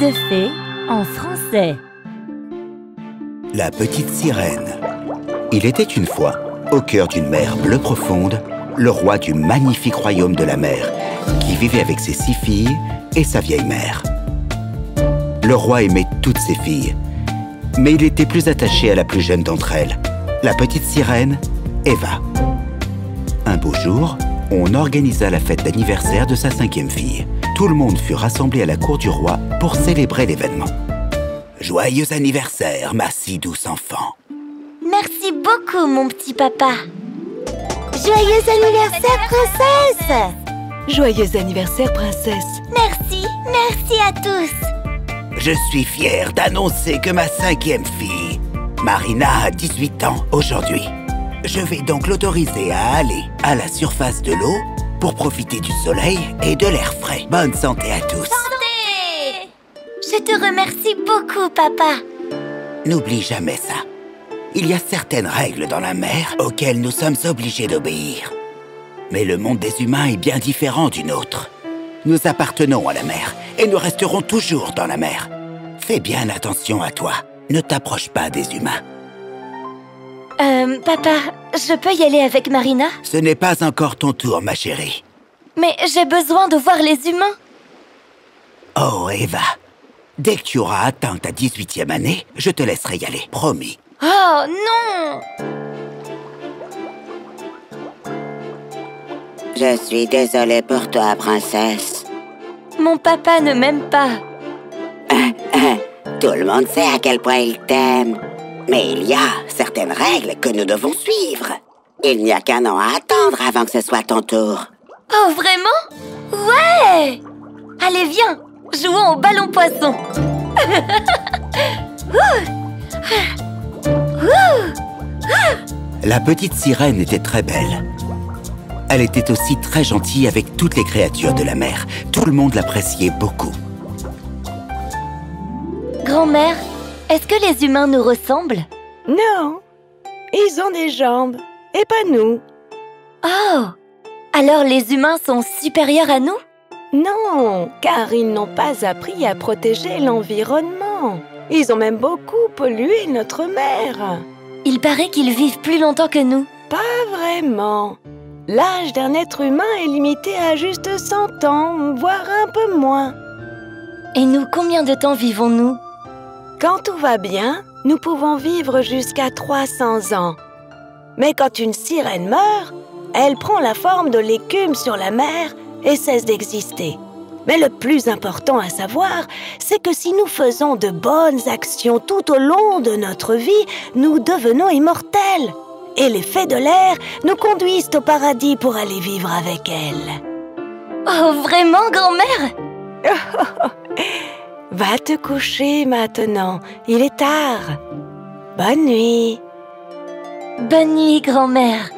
De fées en français. La petite sirène. Il était une fois, au cœur d'une mer bleue profonde, le roi du magnifique royaume de la mer, qui vivait avec ses six filles et sa vieille mère. Le roi aimait toutes ses filles, mais il était plus attaché à la plus jeune d'entre elles, la petite sirène, Eva. Un beau jour, on organisa la fête d'anniversaire de sa cinquième fille. Tout le monde fut rassemblé à la cour du roi pour célébrer l'événement. Joyeux anniversaire, ma si douce enfant. Merci beaucoup, mon petit papa. Joyeux anniversaire, princesse Joyeux anniversaire, princesse Merci, merci à tous Je suis fier d'annoncer que ma cinquième fille, Marina, a 18 ans aujourd'hui. Je vais donc l'autoriser à aller à la surface de l'eau pour profiter du soleil et de l'air frais. Bonne santé à tous. Santé Je te remercie beaucoup, papa. N'oublie jamais ça. Il y a certaines règles dans la mer auxquelles nous sommes obligés d'obéir. Mais le monde des humains est bien différent du nôtre. Nous appartenons à la mer et nous resterons toujours dans la mer. Fais bien attention à toi. Ne t'approche pas des humains. Euh, papa, je peux y aller avec Marina Ce n'est pas encore ton tour, ma chérie. Mais j'ai besoin de voir les humains. Oh, Eva, dès que tu auras atteint ta 18e année, je te laisserai y aller, promis. Oh, non Je suis désolée pour toi, princesse. Mon papa ne m'aime pas. Tout le monde sait à quel point il t'aime. Mais il y a certaines règles que nous devons suivre. Il n'y a qu'un an à attendre avant que ce soit ton tour. Oh, vraiment? Ouais Allez, viens Jouons au ballon poisson La petite sirène était très belle. Elle était aussi très gentille avec toutes les créatures de la mer. Tout le monde l'appréciait beaucoup. Grand-mère, est-ce que les humains nous ressemblent? Non Ils ont des jambes, et pas nous Oh Alors les humains sont supérieurs à nous? Non, car ils n'ont pas appris à protéger l'environnement. Ils ont même beaucoup pollué notre mer. Il paraît qu'ils vivent plus longtemps que nous. Pas vraiment. L'âge d'un être humain est limité à juste 100 ans, voire un peu moins. Et nous, combien de temps vivons-nous? Quand tout va bien, nous pouvons vivre jusqu'à 300 ans. Mais quand une sirène meurt, elle prend la forme de l'écume sur la mer et cesse d'exister. Mais le plus important à savoir, c'est que si nous faisons de bonnes actions tout au long de notre vie, nous devenons immortels. Et les fées de l'air nous conduisent au paradis pour aller vivre avec elles. Oh, vraiment, grand-mère? Va te coucher maintenant, il est tard. Bonne nuit. Bonne nuit, grand-mère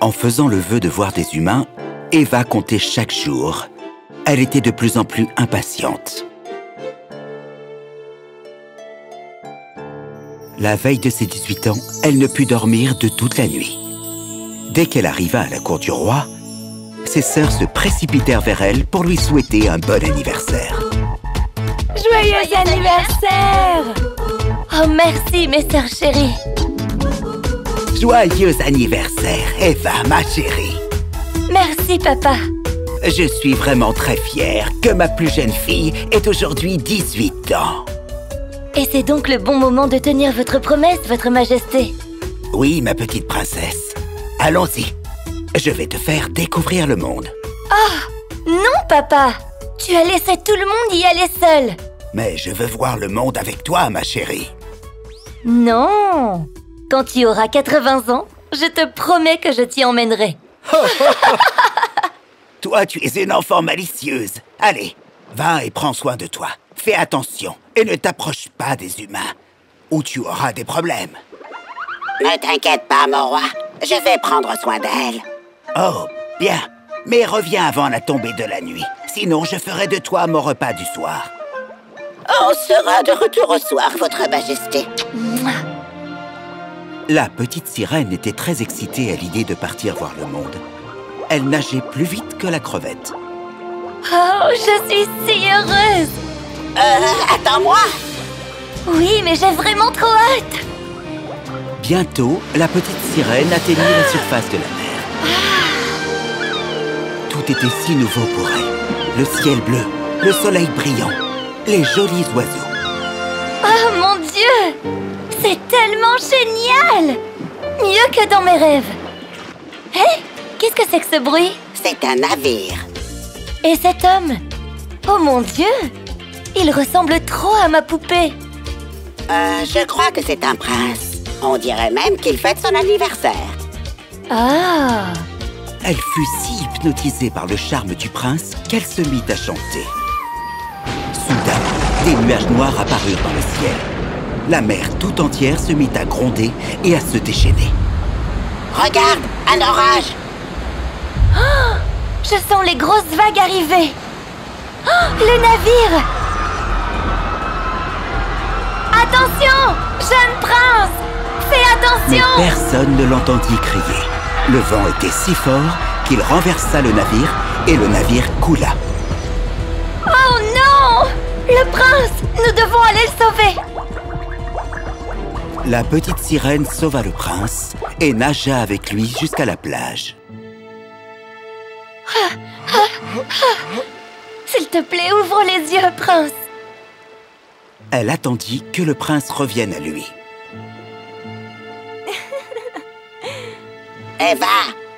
En faisant le vœu de voir des humains, Eva comptait chaque jour. Elle était de plus en plus impatiente. La veille de ses 18 ans, elle ne put dormir de toute la nuit. Dès qu'elle arriva à la cour du roi, ses sœurs se précipitèrent vers elle pour lui souhaiter un bon anniversaire. Joyeux anniversaire Oh, merci, mes sœurs chéries Joyeux anniversaire, Eva, ma chérie Merci, papa Je suis vraiment très fière que ma plus jeune fille ait aujourd'hui 18 ans. Et c'est donc le bon moment de tenir votre promesse, votre majesté Oui, ma petite princesse. Allons-y. Je vais te faire découvrir le monde. Non, papa Tu as laissé tout le monde y aller seul Mais je veux voir le monde avec toi, ma chérie. Non Quand tu auras 80 ans, je te promets que je t'y emmènerai. Toi, tu es une enfant malicieuse. Allez, va et prends soin de toi. Fais attention et ne t'approche pas des humains, ou tu auras des problèmes. Ne t'inquiète pas, mon roi. Je vais prendre soin d'elle. Oh, bien. Mais reviens avant la tombée de la nuit. Sinon, je ferai de toi mon repas du soir. On sera de retour au soir, votre majesté. La petite sirène était très excitée à l'idée de partir voir le monde. Elle nageait plus vite que la crevette. Oh, je suis si heureuse Euh, attends-moi Oui, mais j'ai vraiment trop hâte Bientôt, la petite sirène atteignit la surface de la mer. Tout était si nouveau pour elle. Le ciel bleu, le soleil brillant, les jolis oiseaux. Oh mon Dieu C'est tellement génial Mieux que dans mes rêves Hé Qu'est-ce que c'est que ce bruit? C'est un navire. Et cet homme? Oh mon Dieu Il ressemble trop à ma poupée Euh, je crois que c'est un prince. On dirait même qu'il fête son anniversaire. Ah Elle fut si hypnotisée par le charme du prince qu'elle se mit à chanter. Soudain, des nuages noirs apparurent dans le ciel. La mer tout entière se mit à gronder et à se déchaîner. Regarde, un orage Je sens les grosses vagues arriver Oh, Le navire Attention Jeune prince Fais Mais attention personne ne l'entendit crier. Le vent était si fort qu'il renversa le navire et le navire coula. Oh non Le prince Nous devons aller le sauver La petite sirène sauva le prince et nagea avec lui jusqu'à la plage. S'il te plaît, ouvre les yeux, prince Elle attendit que le prince revienne à lui. Eva,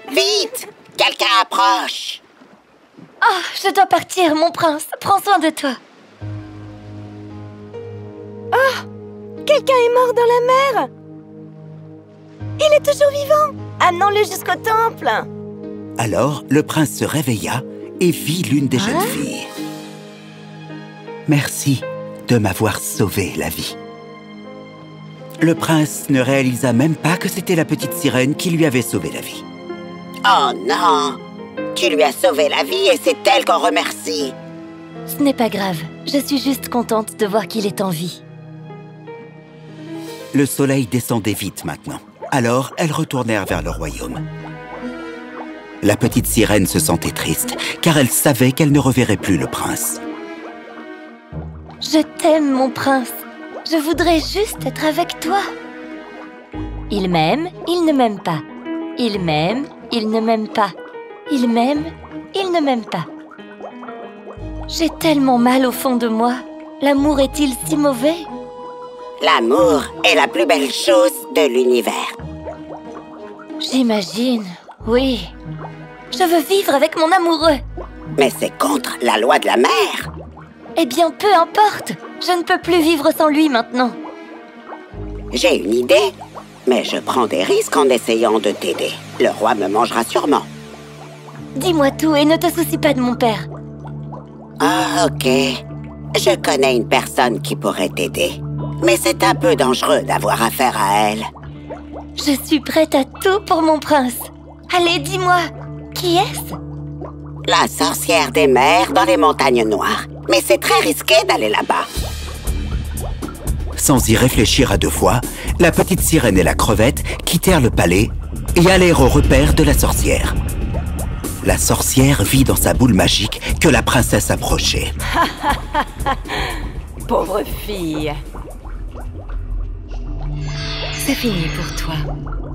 vite Quelqu'un approche Oh, je dois partir, mon prince. Prends soin de toi. Quelqu'un est mort dans la mer Il est toujours vivant Amenons-le jusqu'au temple Alors le prince se réveilla et vit l'une des jeunes Hein filles. Merci de m'avoir sauvé la vie. Le prince ne réalisa même pas que c'était la petite sirène qui lui avait sauvé la vie. Oh non Tu lui as sauvé la vie et c'est elle qu'on remercie. Ce n'est pas grave. Je suis juste contente de voir qu'il est en vie. Le soleil descendait vite maintenant. Alors elles retournèrent vers le royaume. La petite sirène se sentait triste, car elle savait qu'elle ne reverrait plus le prince. Je t'aime, mon prince. Je voudrais juste être avec toi. Il m'aime, il ne m'aime pas. Il m'aime, il ne m'aime pas. Il m'aime, il ne m'aime pas. J'ai tellement mal au fond de moi. L'amour est-il si mauvais? L'amour est la plus belle chose de l'univers. J'imagine, oui. Je veux vivre avec mon amoureux. Mais c'est contre la loi de la mer. Eh bien, peu importe. Je ne peux plus vivre sans lui maintenant. J'ai une idée, mais je prends des risques en essayant de t'aider. Le roi me mangera sûrement. Dis-moi tout et ne te soucie pas de mon père. Ah, ok. Je connais une personne qui pourrait t'aider. Mais c'est un peu dangereux d'avoir affaire à elle. Je suis prête à tout pour mon prince. Allez, dis-moi, qui est-ce? La sorcière des mers dans les montagnes noires. Mais c'est très risqué d'aller là-bas. Sans y réfléchir à deux fois, la petite sirène et la crevette quittèrent le palais et allèrent au repère de la sorcière. La sorcière vit dans sa boule magique que la princesse approchait. Pauvre fille. C'est fini pour toi.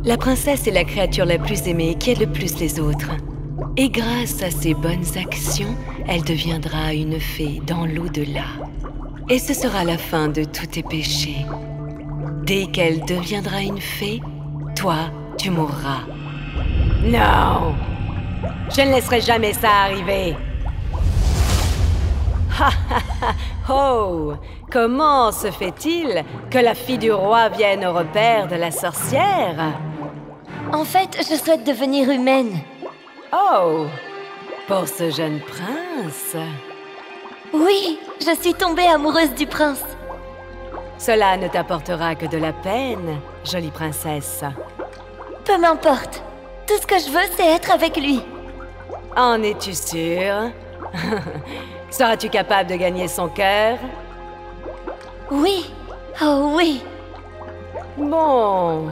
La princesse est la créature la plus aimée qui aide le plus les autres. Et grâce à ses bonnes actions, elle deviendra une fée dans l'au-delà. Et ce sera la fin de tous tes péchés. Dès qu'elle deviendra une fée, toi, tu mourras. Non. Je ne laisserai jamais ça arriver. Oh. Comment se fait-il que la fille du roi vienne au repère de la sorcière? En fait, je souhaite devenir humaine. Oh. Pour ce jeune prince Oui, je suis tombée amoureuse du prince. Cela ne t'apportera que de la peine, jolie princesse. Peu m'importe. Tout ce que je veux, c'est être avec lui. En es-tu sûre? Seras-tu capable de gagner son cœur? Oui. Oh oui. Bon.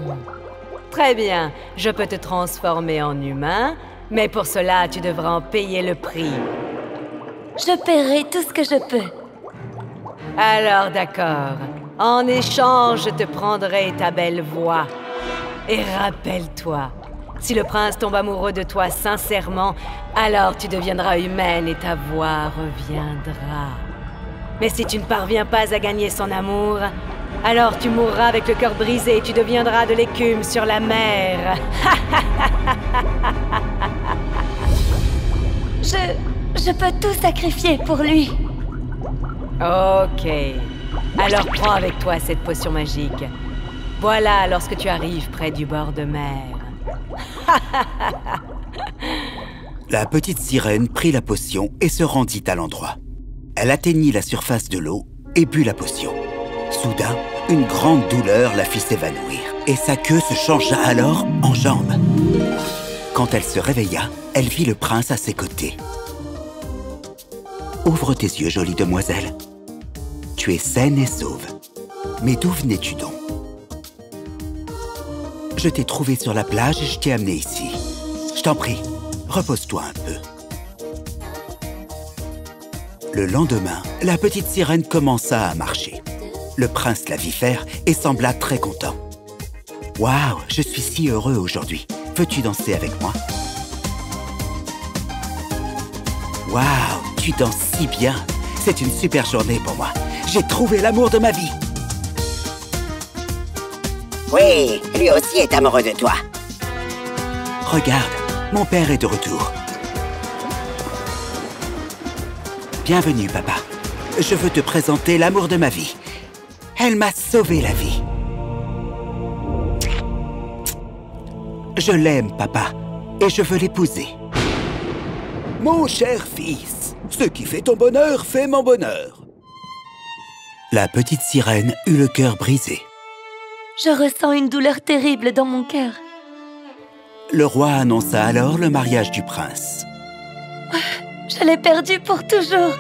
Très bien, je peux te transformer en humain, mais pour cela, tu devras en payer le prix. Je paierai tout ce que je peux. Alors d'accord. En échange, je te prendrai ta belle voix. Et rappelle-toi, si le prince tombe amoureux de toi sincèrement, alors tu deviendras humaine et ta voix reviendra. Mais si tu ne parviens pas à gagner son amour, alors tu mourras avec le cœur brisé et tu deviendras de l'écume sur la mer. je... je peux tout sacrifier pour lui. Ok. Alors prends avec toi cette potion magique. Voilà lorsque tu arrives près du bord de mer. la petite sirène prit la potion et se rendit à l'endroit. Elle atteignit la surface de l'eau et but la potion. Soudain, une grande douleur la fit s'évanouir et sa queue se changea alors en jambe. Quand elle se réveilla, elle vit le prince à ses côtés. Ouvre tes yeux, jolie demoiselle. Tu es saine et sauve. Mais d'où venais-tu donc? Je t'ai trouvé sur la plage et je t'ai amené ici. Je t'en prie, repose-toi un peu. Le lendemain, la petite sirène commença à marcher. Le prince la vit faire et sembla très content. Waouh, je suis si heureux aujourd'hui. Veux-tu danser avec moi? Waouh, tu danses si bien. C'est une super journée pour moi. J'ai trouvé l'amour de ma vie. Oui, lui aussi est amoureux de toi. Regarde, mon père est de retour. Bienvenue, papa. Je veux te présenter l'amour de ma vie. Elle m'a sauvé la vie. Je l'aime, papa, et je veux l'épouser. Mon cher fils, ce qui fait ton bonheur fait mon bonheur. La petite sirène eut le cœur brisé. Je ressens une douleur terrible dans mon cœur. Le roi annonça alors le mariage du prince. Je l'ai perdu pour toujours.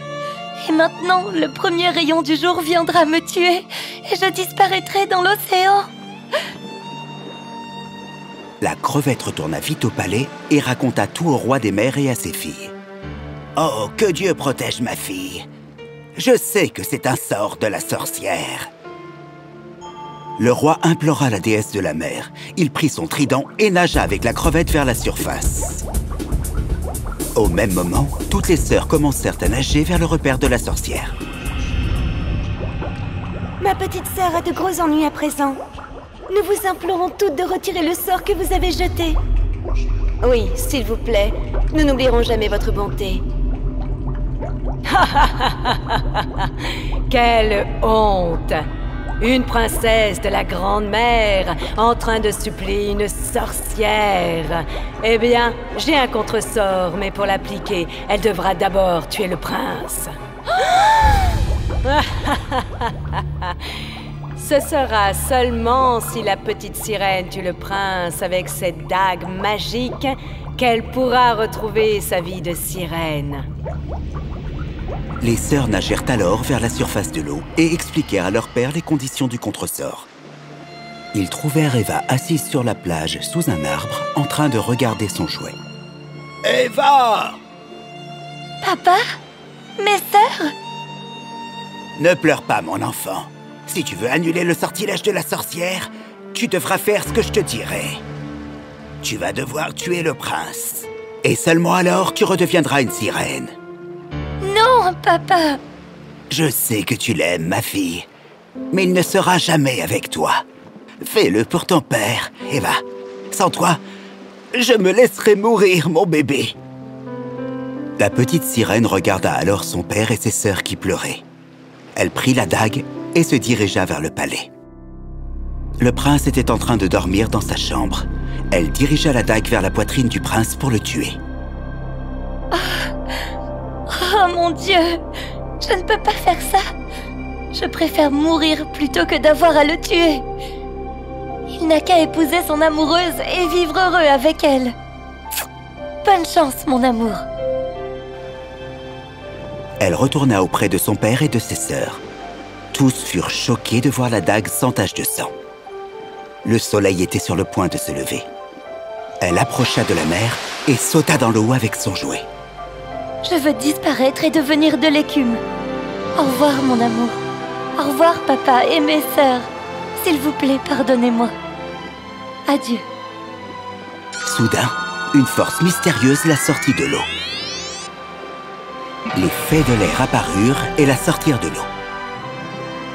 Et maintenant, le premier rayon du jour viendra me tuer et je disparaîtrai dans l'océan. La crevette retourna vite au palais et raconta tout au roi des mers et à ses filles. Oh, que Dieu protège ma fille. Je sais que c'est un sort de la sorcière. Le roi implora la déesse de la mer. Il prit son trident et nagea avec la crevette vers la surface. Au même moment, toutes les sœurs commencèrent à nager vers le repère de la sorcière. Ma petite sœur a de gros ennuis à présent. Nous vous implorons toutes de retirer le sort que vous avez jeté. Oui, s'il vous plaît, nous n'oublierons jamais votre bonté. Quelle honte une princesse de la Grande Mère en train de supplier une sorcière. Eh bien, j'ai un contresort, mais pour l'appliquer, elle devra d'abord tuer le prince. Ce sera seulement si la petite sirène tue le prince avec cette dague magique qu'elle pourra retrouver sa vie de sirène. Les sœurs nagèrent alors vers la surface de l'eau et expliquèrent à leur père les conditions du contresort. Ils trouvèrent Eva assise sur la plage sous un arbre en train de regarder son jouet. Eva Papa? Mes sœurs? Ne pleure pas, mon enfant. Si tu veux annuler le sortilège de la sorcière, tu devras faire ce que je te dirai. Tu vas devoir tuer le prince. Et seulement alors tu redeviendras une sirène. Non, papa Je sais que tu l'aimes, ma fille. Mais il ne sera jamais avec toi. Fais-le pour ton père, Eva. Sans toi, je me laisserai mourir, mon bébé. La petite sirène regarda alors son père et ses sœurs qui pleuraient. Elle prit la dague et se dirigea vers le palais. Le prince était en train de dormir dans sa chambre. Elle dirigea la dague vers la poitrine du prince pour le tuer. Oh mon Dieu Je ne peux pas faire ça Je préfère mourir plutôt que d'avoir à le tuer Il n'a qu'à épouser son amoureuse et vivre heureux avec elle Bonne chance, mon amour Elle retourna auprès de son père et de ses sœurs. Tous furent choqués de voir la dague sans tache de sang. Le soleil était sur le point de se lever. Elle approcha de la mer et sauta dans l'eau avec son jouet. Je veux disparaître et devenir de l'écume. Au revoir, mon amour. Au revoir, papa et mes sœurs. S'il vous plaît, pardonnez-moi. Adieu. Soudain, une force mystérieuse la sortit de l'eau. Les fées de l'air apparurent et la sortirent de l'eau.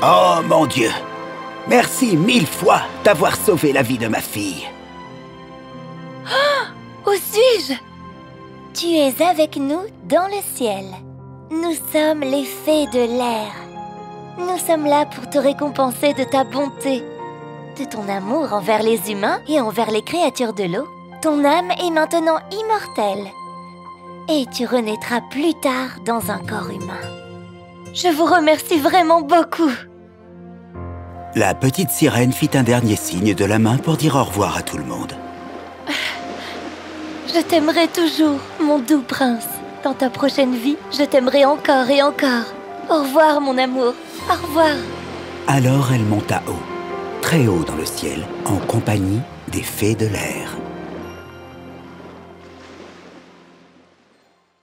Oh mon Dieu Merci mille fois d'avoir sauvé la vie de ma fille. Où suis-je? Tu es avec nous dans le ciel. Nous sommes les fées de l'air. Nous sommes là pour te récompenser de ta bonté, de ton amour envers les humains et envers les créatures de l'eau. Ton âme est maintenant immortelle. Et tu renaîtras plus tard dans un corps humain. Je vous remercie vraiment beaucoup. La petite sirène fit un dernier signe de la main pour dire au revoir à tout le monde. Je t'aimerai toujours, mon doux prince. Dans ta prochaine vie, je t'aimerai encore et encore. Au revoir, mon amour. Au revoir. Alors elle monta haut, très haut dans le ciel, en compagnie des fées de l'air.